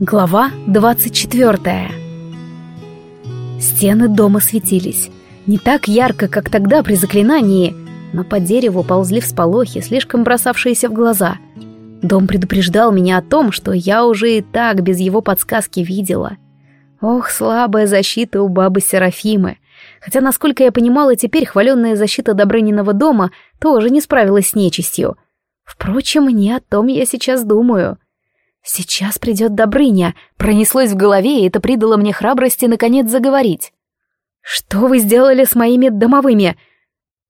Глава 24 Стены дома светились. Не так ярко, как тогда при заклинании, но по дереву ползли всполохи, слишком бросавшиеся в глаза. Дом предупреждал меня о том, что я уже и так без его подсказки видела. Ох, слабая защита у бабы Серафимы. Хотя, насколько я понимала, теперь хваленная защита Добрыниного дома тоже не справилась с нечистью. Впрочем, не о том я сейчас думаю. — «Сейчас придет Добрыня», пронеслось в голове, и это придало мне храбрости наконец заговорить. «Что вы сделали с моими домовыми?»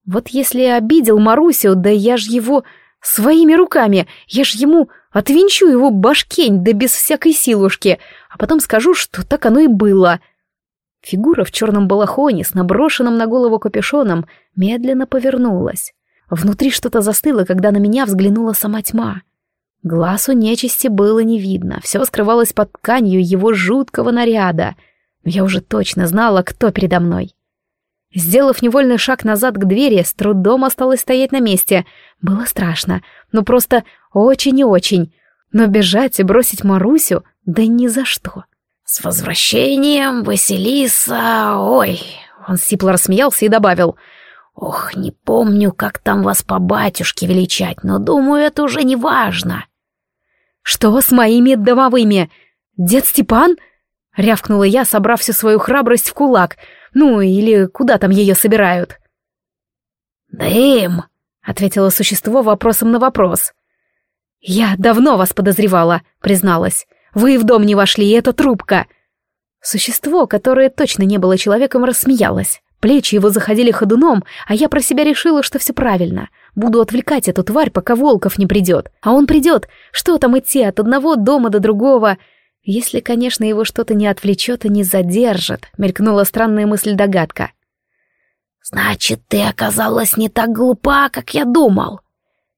«Вот если обидел Марусю, да я ж его своими руками, я ж ему отвинчу его башкень, да без всякой силушки, а потом скажу, что так оно и было». Фигура в черном балахоне с наброшенным на голову капюшоном медленно повернулась. Внутри что-то застыло, когда на меня взглянула сама тьма. Глаз у нечисти было не видно, все скрывалось под тканью его жуткого наряда. Но я уже точно знала, кто передо мной. Сделав невольный шаг назад к двери, с трудом осталось стоять на месте. Было страшно, ну просто очень и очень. Но бежать и бросить Марусю, да ни за что. «С возвращением, Василиса, ой!» Он сипло рассмеялся и добавил. «Ох, не помню, как там вас по батюшке величать, но думаю, это уже не важно». «Что с моими домовыми? Дед Степан?» — рявкнула я, собрав всю свою храбрость в кулак. «Ну, или куда там ее собирают?» «Дым!» — ответило существо вопросом на вопрос. «Я давно вас подозревала», — призналась. «Вы в дом не вошли, и это трубка». Существо, которое точно не было человеком, рассмеялось. Плечи его заходили ходуном, а я про себя решила, что все правильно. Буду отвлекать эту тварь, пока Волков не придет. А он придет. Что там идти от одного дома до другого? Если, конечно, его что-то не отвлечет и не задержит, мелькнула странная мысль-догадка. Значит, ты оказалась не так глупа, как я думал.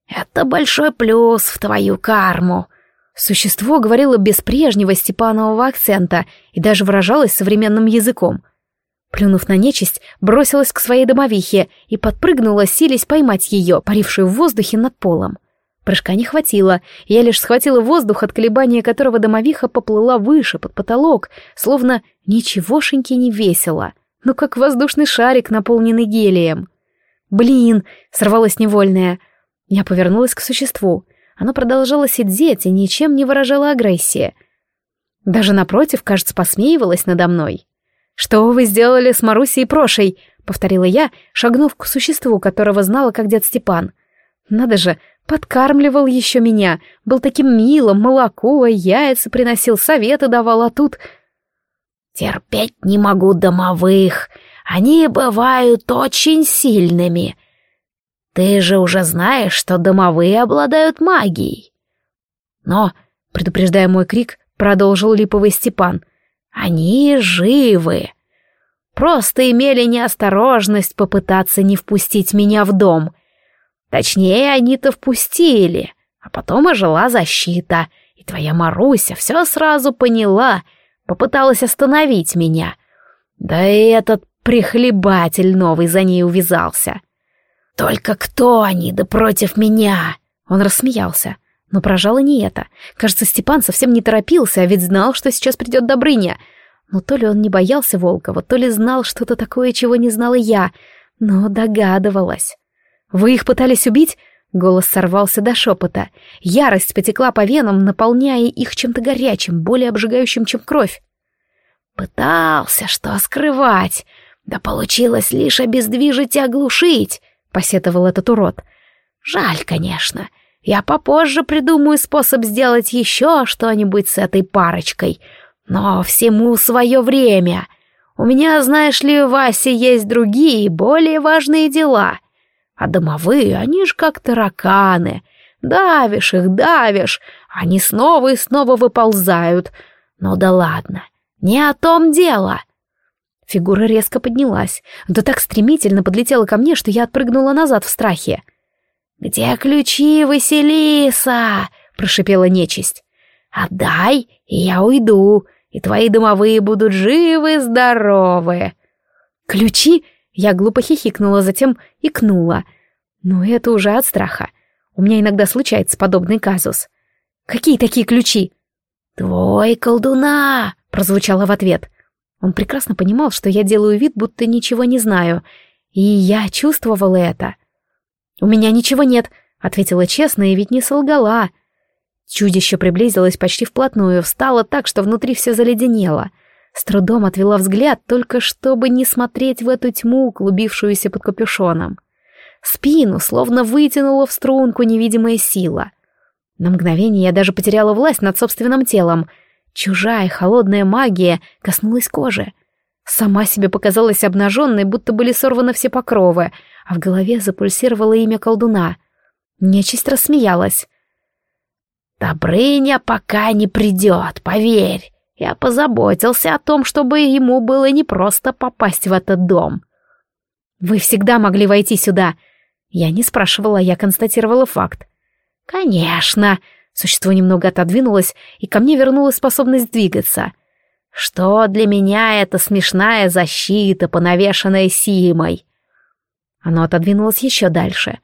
Это большой плюс в твою карму. Существо говорило без прежнего степанового акцента и даже выражалось современным языком — Плюнув на нечисть, бросилась к своей домовихе и подпрыгнула, силясь поймать ее, парившую в воздухе над полом. Прыжка не хватило, я лишь схватила воздух, от колебания которого домовиха поплыла выше, под потолок, словно ничегошеньки не весело, ну как воздушный шарик, наполненный гелием. «Блин!» — сорвалась невольная. Я повернулась к существу. Оно продолжало сидеть и ничем не выражало агрессии. Даже напротив, кажется, посмеивалось надо мной. «Что вы сделали с Марусей и Прошей?» — повторила я, шагнув к существу, которого знала как дед Степан. «Надо же, подкармливал еще меня, был таким милым, молоко, яйца приносил, советы давал, а тут...» «Терпеть не могу домовых, они бывают очень сильными. Ты же уже знаешь, что домовые обладают магией». «Но», — предупреждая мой крик, продолжил липовый Степан, они живы. Просто имели неосторожность попытаться не впустить меня в дом. Точнее, они-то впустили, а потом ожила защита, и твоя Маруся все сразу поняла, попыталась остановить меня. Да и этот прихлебатель новый за ней увязался. Только кто они, да против меня? Он рассмеялся. Но поражало не это. Кажется, Степан совсем не торопился, а ведь знал, что сейчас придет Добрыня. Но то ли он не боялся Волкова, то ли знал что-то такое, чего не знала я, но догадывалась. «Вы их пытались убить?» Голос сорвался до шепота. Ярость потекла по венам, наполняя их чем-то горячим, более обжигающим, чем кровь. «Пытался что скрывать, да получилось лишь обездвижить и оглушить», — посетовал этот урод. «Жаль, конечно. Я попозже придумаю способ сделать еще что-нибудь с этой парочкой. Но всему свое время. У меня, знаешь ли, Вася, есть другие, более важные дела. А домовые, они ж как тараканы. Давишь их, давишь, они снова и снова выползают. Ну да ладно, не о том дело. Фигура резко поднялась, да так стремительно подлетела ко мне, что я отпрыгнула назад в страхе. «Где ключи, Василиса?» — прошипела нечисть. «Отдай, и я уйду, и твои домовые будут живы-здоровы». «Ключи?» — я глупо хихикнула, затем икнула. «Но это уже от страха. У меня иногда случается подобный казус. Какие такие ключи?» «Твой колдуна!» — прозвучало в ответ. Он прекрасно понимал, что я делаю вид, будто ничего не знаю, и я чувствовала это. «У меня ничего нет», — ответила честно и ведь не солгала. Чудище приблизилось почти вплотную, встало так, что внутри все заледенело. С трудом отвела взгляд, только чтобы не смотреть в эту тьму, клубившуюся под капюшоном. Спину словно вытянула в струнку невидимая сила. На мгновение я даже потеряла власть над собственным телом. Чужая холодная магия коснулась кожи. Сама себе показалась обнаженной, будто были сорваны все покровы, а в голове запульсировало имя колдуна. Нечисть рассмеялась. «Добрыня пока не придет, поверь. Я позаботился о том, чтобы ему было непросто попасть в этот дом». «Вы всегда могли войти сюда». Я не спрашивала, я констатировала факт. «Конечно!» Существо немного отодвинулось, и ко мне вернулась способность двигаться. «Что для меня это смешная защита, понавешенная Симой?» Оно отодвинулось еще дальше.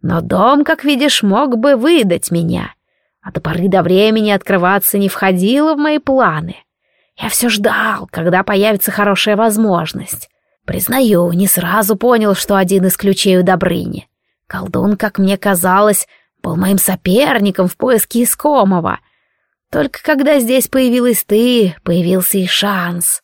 «Но дом, как видишь, мог бы выдать меня. А до поры до времени открываться не входило в мои планы. Я все ждал, когда появится хорошая возможность. Признаю, не сразу понял, что один из ключей у Добрыни. Колдун, как мне казалось, был моим соперником в поиске искомого. Только когда здесь появилась ты, появился и шанс.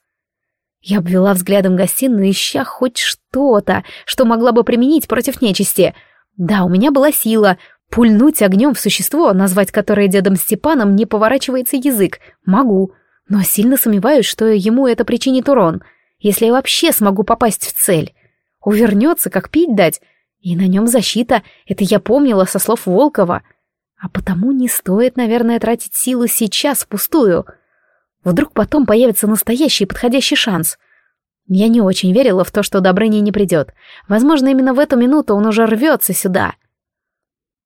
Я обвела взглядом гостиную, ища хоть что-то, что могла бы применить против нечисти. Да, у меня была сила. Пульнуть огнем в существо, назвать которое дедом Степаном, не поворачивается язык. Могу. Но сильно сомневаюсь, что ему это причинит урон. Если я вообще смогу попасть в цель. Увернется, как пить дать, и на нем защита, это я помнила со слов Волкова. А потому не стоит, наверное, тратить силу сейчас впустую. Вдруг потом появится настоящий подходящий шанс. Я не очень верила в то, что Добрыня не придет. Возможно, именно в эту минуту он уже рвется сюда.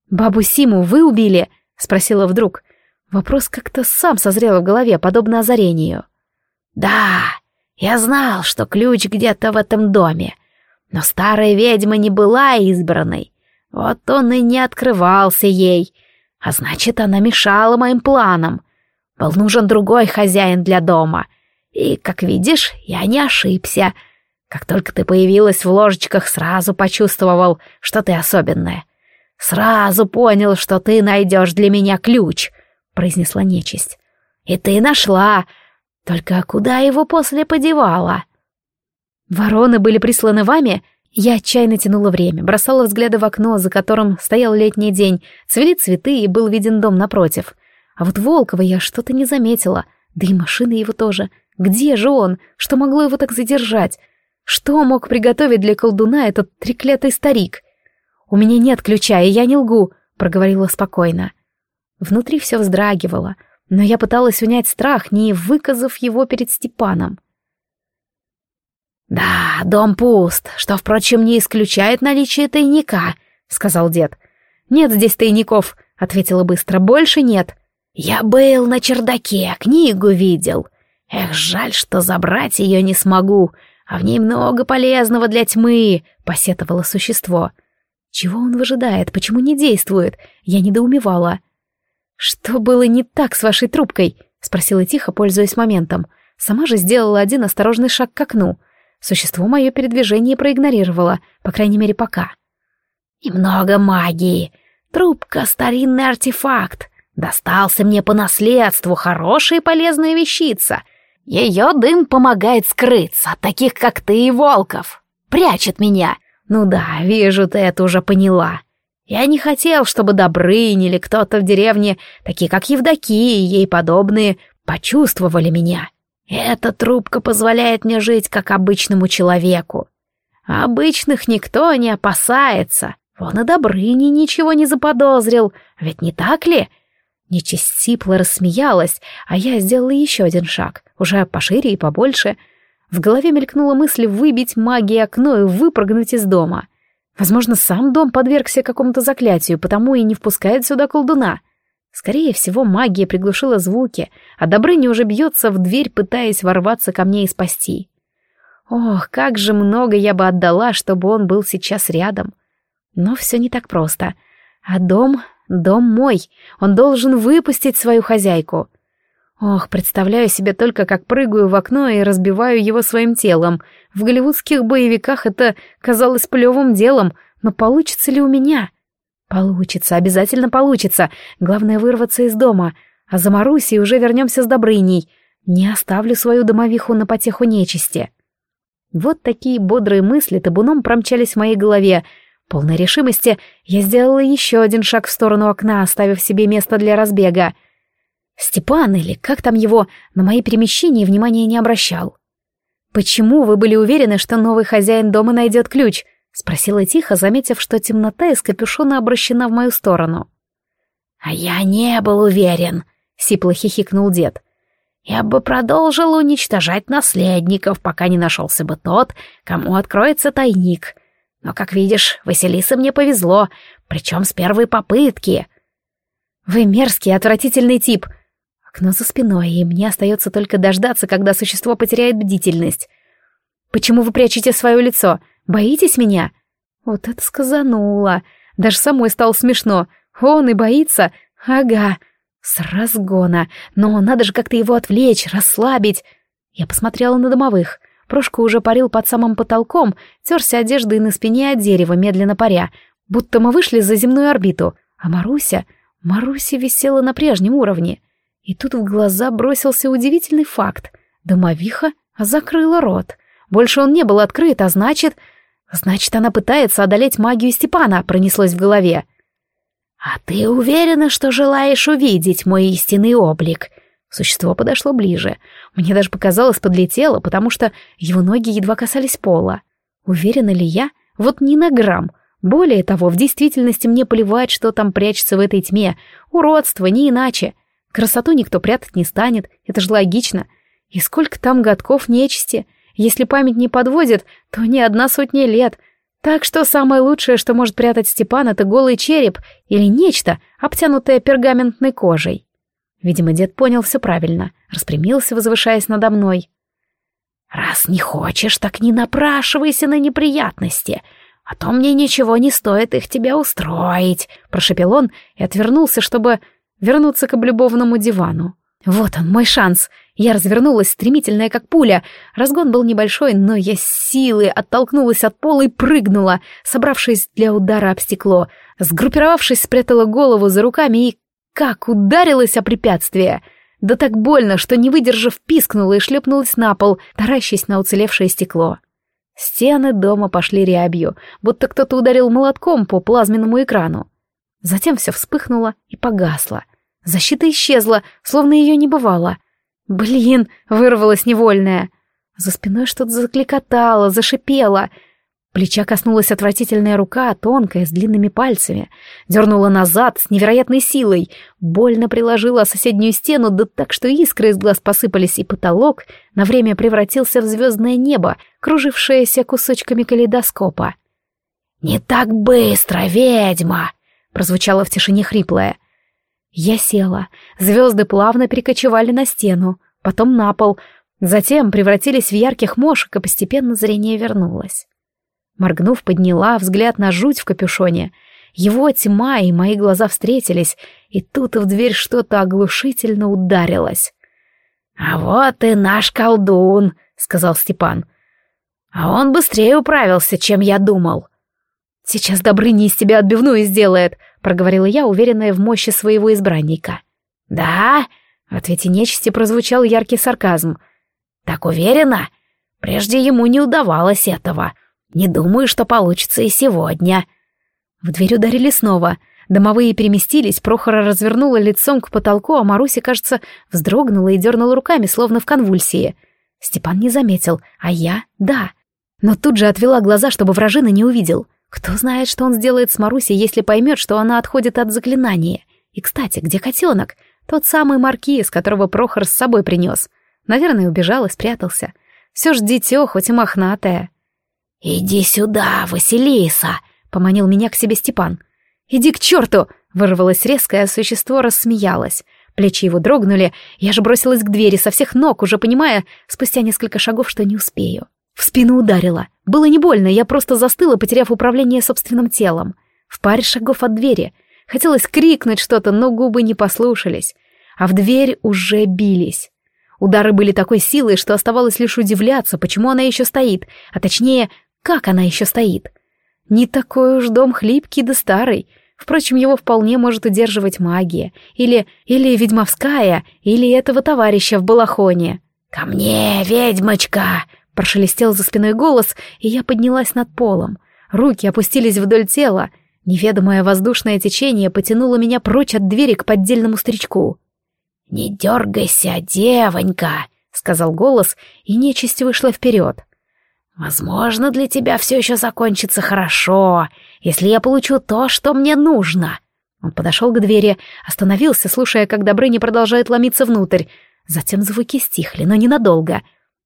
«Бабу Симу вы убили?» — спросила вдруг. Вопрос как-то сам созрел в голове, подобно озарению. «Да, я знал, что ключ где-то в этом доме. Но старая ведьма не была избранной. Вот он и не открывался ей. А значит, она мешала моим планам. Был нужен другой хозяин для дома. И, как видишь, я не ошибся. Как только ты появилась в ложечках, сразу почувствовал, что ты особенная. Сразу понял, что ты найдешь для меня ключ, произнесла нечисть. И ты нашла. Только куда его после подевала? Вороны были присланы вами? Я отчаянно тянула время, бросала взгляды в окно, за которым стоял летний день, цвели цветы и был виден дом напротив. А вот Волкова я что-то не заметила, да и машины его тоже. Где же он? Что могло его так задержать? Что мог приготовить для колдуна этот треклятый старик? «У меня нет ключа, и я не лгу», — проговорила спокойно. Внутри все вздрагивало, но я пыталась унять страх, не выказав его перед Степаном. «Да, дом пуст, что, впрочем, не исключает наличие тайника», — сказал дед. «Нет здесь тайников», — ответила быстро, — «больше нет». «Я был на чердаке, книгу видел. Эх, жаль, что забрать ее не смогу, а в ней много полезного для тьмы», — посетовало существо. «Чего он выжидает? Почему не действует?» Я недоумевала. «Что было не так с вашей трубкой?» — спросила тихо, пользуясь моментом. Сама же сделала один осторожный шаг к окну — Существо мое передвижение проигнорировало, по крайней мере, пока. «Немного магии. Трубка — старинный артефакт. Достался мне по наследству хорошая и полезная вещица. Ее дым помогает скрыться от таких, как ты и Волков. Прячет меня. Ну да, вижу, ты это уже поняла. Я не хотел, чтобы Добрынь или кто-то в деревне, такие как Евдокия и ей подобные, почувствовали меня. Эта трубка позволяет мне жить как обычному человеку. Обычных никто не опасается. Вон и Добрыни ничего не заподозрил, ведь не так ли? Нечисть сипло рассмеялась, а я сделала еще один шаг, уже пошире и побольше. В голове мелькнула мысль выбить магией окно и выпрыгнуть из дома. Возможно, сам дом подвергся какому-то заклятию, потому и не впускает сюда колдуна — Скорее всего, магия приглушила звуки, а Добрыня уже бьется в дверь, пытаясь ворваться ко мне и спасти. Ох, как же много я бы отдала, чтобы он был сейчас рядом. Но все не так просто. А дом... дом мой. Он должен выпустить свою хозяйку. Ох, представляю себе только, как прыгаю в окно и разбиваю его своим телом. В голливудских боевиках это казалось плевым делом, но получится ли у меня? Получится, обязательно получится. Главное вырваться из дома. А за Марусей уже вернемся с Добрыней. Не оставлю свою домовиху на потеху нечисти. Вот такие бодрые мысли табуном промчались в моей голове. Полной решимости я сделала еще один шаг в сторону окна, оставив себе место для разбега. Степан или как там его, на мои перемещения внимания не обращал. «Почему вы были уверены, что новый хозяин дома найдет ключ?» — спросила тихо, заметив, что темнота из капюшона обращена в мою сторону. «А я не был уверен», — сипло хихикнул дед. «Я бы продолжил уничтожать наследников, пока не нашелся бы тот, кому откроется тайник. Но, как видишь, Василиса мне повезло, причем с первой попытки». «Вы мерзкий, отвратительный тип», Окно за спиной, и мне остается только дождаться, когда существо потеряет бдительность. «Почему вы прячете свое лицо? Боитесь меня?» Вот это сказануло. Даже самой стало смешно. Он и боится. Ага. С разгона. Но надо же как-то его отвлечь, расслабить. Я посмотрела на домовых. Прошка уже парил под самым потолком, терся одеждой на спине от дерева, медленно паря, будто мы вышли за земную орбиту. А Маруся... Маруся висела на прежнем уровне. И тут в глаза бросился удивительный факт. Домовиха закрыла рот. Больше он не был открыт, а значит... Значит, она пытается одолеть магию Степана, пронеслось в голове. «А ты уверена, что желаешь увидеть мой истинный облик?» Существо подошло ближе. Мне даже показалось, подлетело, потому что его ноги едва касались пола. Уверена ли я? Вот ни на грамм. Более того, в действительности мне плевать, что там прячется в этой тьме. Уродство, не иначе. Красоту никто прятать не станет, это же логично. И сколько там годков нечисти? Если память не подводит, то не одна сотня лет. Так что самое лучшее, что может прятать Степан, это голый череп или нечто, обтянутое пергаментной кожей. Видимо, дед понял все правильно, распрямился, возвышаясь надо мной. «Раз не хочешь, так не напрашивайся на неприятности, а то мне ничего не стоит их тебе устроить», — прошепел он и отвернулся, чтобы вернуться к облюбованному дивану. Вот он, мой шанс. Я развернулась, стремительная как пуля. Разгон был небольшой, но я с силой оттолкнулась от пола и прыгнула, собравшись для удара об стекло. Сгруппировавшись, спрятала голову за руками и... Как ударилась о препятствие! Да так больно, что, не выдержав, пискнула и шлепнулась на пол, таращась на уцелевшее стекло. Стены дома пошли рябью, будто кто-то ударил молотком по плазменному экрану. Затем все вспыхнуло и погасло — Защита исчезла, словно ее не бывало. Блин, вырвалась невольная. За спиной что-то закликотало, зашипело. Плеча коснулась отвратительная рука, тонкая, с длинными пальцами. Дернула назад с невероятной силой. Больно приложила соседнюю стену, да так, что искры из глаз посыпались, и потолок на время превратился в звездное небо, кружившееся кусочками калейдоскопа. «Не так быстро, ведьма!» — прозвучало в тишине хриплое. Я села. Звезды плавно перекочевали на стену, потом на пол, затем превратились в ярких мошек, и постепенно зрение вернулось. Моргнув, подняла взгляд на жуть в капюшоне. Его тьма и мои глаза встретились, и тут в дверь что-то оглушительно ударилось. «А вот и наш колдун», — сказал Степан. «А он быстрее управился, чем я думал». «Сейчас Добрыня из тебя отбивную сделает», — проговорила я, уверенная в мощи своего избранника. «Да?» — в ответе нечисти прозвучал яркий сарказм. «Так уверена? Прежде ему не удавалось этого. Не думаю, что получится и сегодня». В дверь ударили снова. Домовые переместились, Прохора развернула лицом к потолку, а Маруся, кажется, вздрогнула и дернула руками, словно в конвульсии. Степан не заметил, а я — да. Но тут же отвела глаза, чтобы вражина не увидел. Кто знает, что он сделает с Марусей, если поймет, что она отходит от заклинания. И, кстати, где котенок? Тот самый маркиз, которого Прохор с собой принес. Наверное, убежал и спрятался. Все ж дитё, хоть и мохнатое. «Иди сюда, Василиса!» — поманил меня к себе Степан. «Иди к черту!» — вырвалось резко, а существо рассмеялось. Плечи его дрогнули, я же бросилась к двери со всех ног, уже понимая, спустя несколько шагов, что не успею. В спину ударило. Было не больно, я просто застыла, потеряв управление собственным телом. В паре шагов от двери. Хотелось крикнуть что-то, но губы не послушались. а в дверь уже бились. Удары были такой силой, что оставалось лишь удивляться, почему она еще стоит, а точнее, как она еще стоит. Не такой уж дом хлипкий да старый. Впрочем, его вполне может удерживать магия. Или, или ведьмовская, или этого товарища в балахоне. «Ко мне, ведьмочка!» — прошелестел за спиной голос, и я поднялась над полом. Руки опустились вдоль тела. Неведомое воздушное течение потянуло меня прочь от двери к поддельному старичку. «Не дергайся, девонька!» — сказал голос, и нечисть вышла вперед. «Возможно, для тебя все еще закончится хорошо, если я получу то, что мне нужно». Он подошел к двери, остановился, слушая, как Добрыня продолжает ломиться внутрь. Затем звуки стихли, но ненадолго.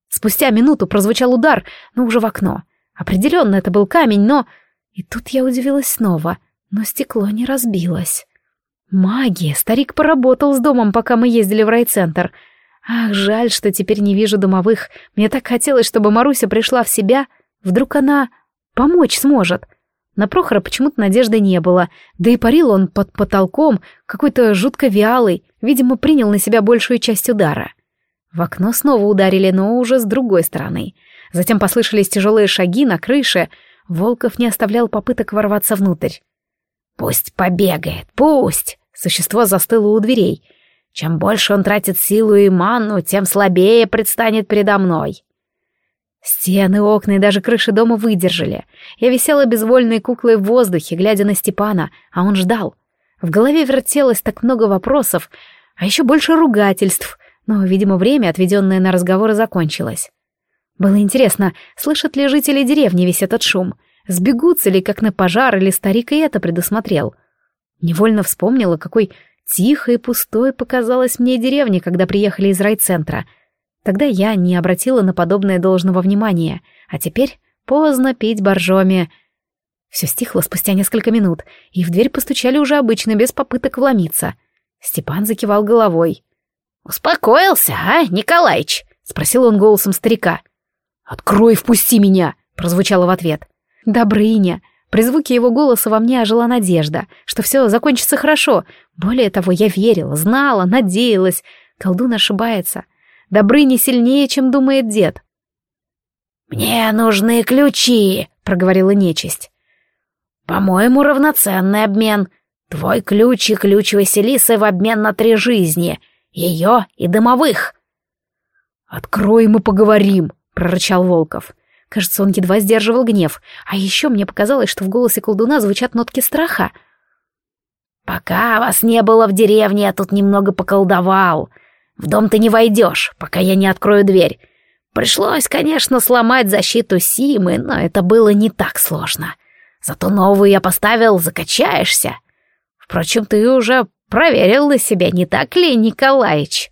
Спустя минуту прозвучал удар, но уже в окно. Определенно это был камень, но... И тут я удивилась снова, но стекло не разбилось. Магия! Старик поработал с домом, пока мы ездили в райцентр. Ах, жаль, что теперь не вижу домовых. Мне так хотелось, чтобы Маруся пришла в себя. Вдруг она помочь сможет. На Прохора почему-то надежды не было, да и парил он под потолком, какой-то жутко вялый, видимо, принял на себя большую часть удара. В окно снова ударили, но уже с другой стороны. Затем послышались тяжелые шаги на крыше. Волков не оставлял попыток ворваться внутрь. «Пусть побегает, пусть!» Существо застыло у дверей. «Чем больше он тратит силу и манну, тем слабее предстанет передо мной». Стены, окна и даже крыши дома выдержали. Я висела безвольной куклой в воздухе, глядя на Степана, а он ждал. В голове вертелось так много вопросов, а еще больше ругательств, но, видимо, время, отведенное на разговоры, закончилось. Было интересно, слышат ли жители деревни весь этот шум — Сбегутся ли, как на пожар, или старик и это предусмотрел? Невольно вспомнила, какой тихой и пустой показалась мне деревня, когда приехали из райцентра. Тогда я не обратила на подобное должного внимания, а теперь поздно пить боржоми. Все стихло спустя несколько минут, и в дверь постучали уже обычно, без попыток вломиться. Степан закивал головой. «Успокоился, а, Николаич?» — спросил он голосом старика. «Открой впусти меня!» — прозвучало в ответ. Добрыня. При звуке его голоса во мне ожила надежда, что все закончится хорошо. Более того, я верила, знала, надеялась. Колдун ошибается. Добрыня сильнее, чем думает дед. «Мне нужны ключи», — проговорила нечисть. «По-моему, равноценный обмен. Твой ключ и ключ Василисы в обмен на три жизни. Ее и домовых». «Открой, мы поговорим», — прорычал Волков. Кажется, он едва сдерживал гнев. А еще мне показалось, что в голосе колдуна звучат нотки страха. «Пока вас не было в деревне, я тут немного поколдовал. В дом ты не войдешь, пока я не открою дверь. Пришлось, конечно, сломать защиту Симы, но это было не так сложно. Зато новую я поставил, закачаешься. Впрочем, ты уже проверил на себя, не так ли, Николаич?»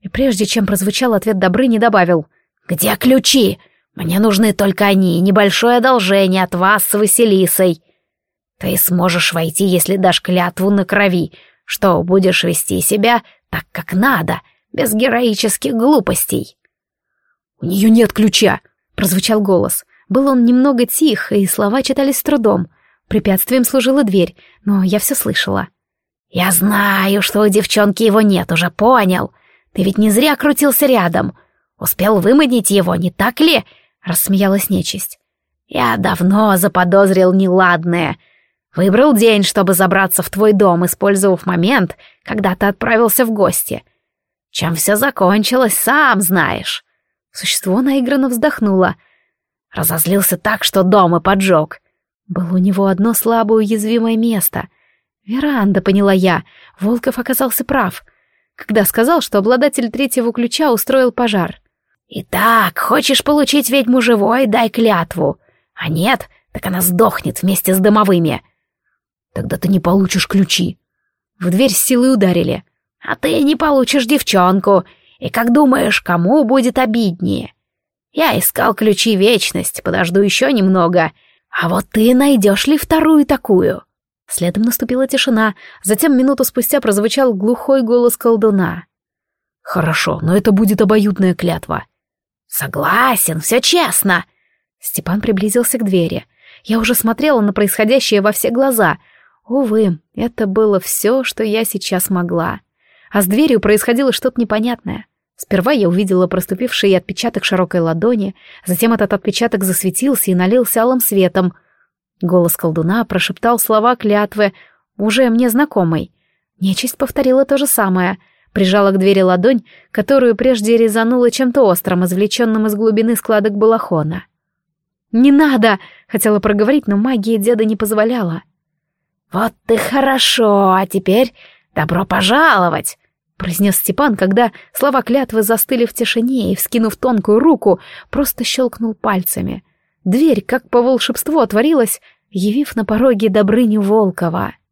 И прежде чем прозвучал ответ Добрыни, добавил «Где ключи? Мне нужны только они небольшое одолжение от вас с Василисой. Ты сможешь войти, если дашь клятву на крови, что будешь вести себя так, как надо, без героических глупостей. «У нее нет ключа», — прозвучал голос. Был он немного тих, и слова читались с трудом. Препятствием служила дверь, но я все слышала. «Я знаю, что у девчонки его нет, уже понял. Ты ведь не зря крутился рядом. Успел выманить его, не так ли?» рассмеялась нечисть. «Я давно заподозрил неладное. Выбрал день, чтобы забраться в твой дом, использовав момент, когда ты отправился в гости. Чем все закончилось, сам знаешь». Существо наигранно вздохнуло. Разозлился так, что дом и поджег. Было у него одно слабое уязвимое место. Веранда, поняла я. Волков оказался прав, когда сказал, что обладатель третьего ключа устроил пожар. «Итак, хочешь получить ведьму живой, дай клятву. А нет, так она сдохнет вместе с домовыми». «Тогда ты не получишь ключи». В дверь с силой ударили. «А ты не получишь девчонку. И как думаешь, кому будет обиднее?» «Я искал ключи вечность, подожду еще немного. А вот ты найдешь ли вторую такую?» Следом наступила тишина, затем минуту спустя прозвучал глухой голос колдуна. «Хорошо, но это будет обоюдная клятва. «Согласен, все честно!» Степан приблизился к двери. Я уже смотрела на происходящее во все глаза. Увы, это было все, что я сейчас могла. А с дверью происходило что-то непонятное. Сперва я увидела проступивший отпечаток широкой ладони, затем этот отпечаток засветился и налился алым светом. Голос колдуна прошептал слова клятвы, уже мне знакомой. Нечисть повторила то же самое, прижала к двери ладонь, которую прежде резанула чем-то острым, извлеченным из глубины складок балахона. «Не надо!» — хотела проговорить, но магия деда не позволяла. «Вот ты хорошо, а теперь добро пожаловать!» — произнес Степан, когда слова клятвы застыли в тишине и, вскинув тонкую руку, просто щелкнул пальцами. Дверь, как по волшебству, отворилась, явив на пороге Добрыню Волкова —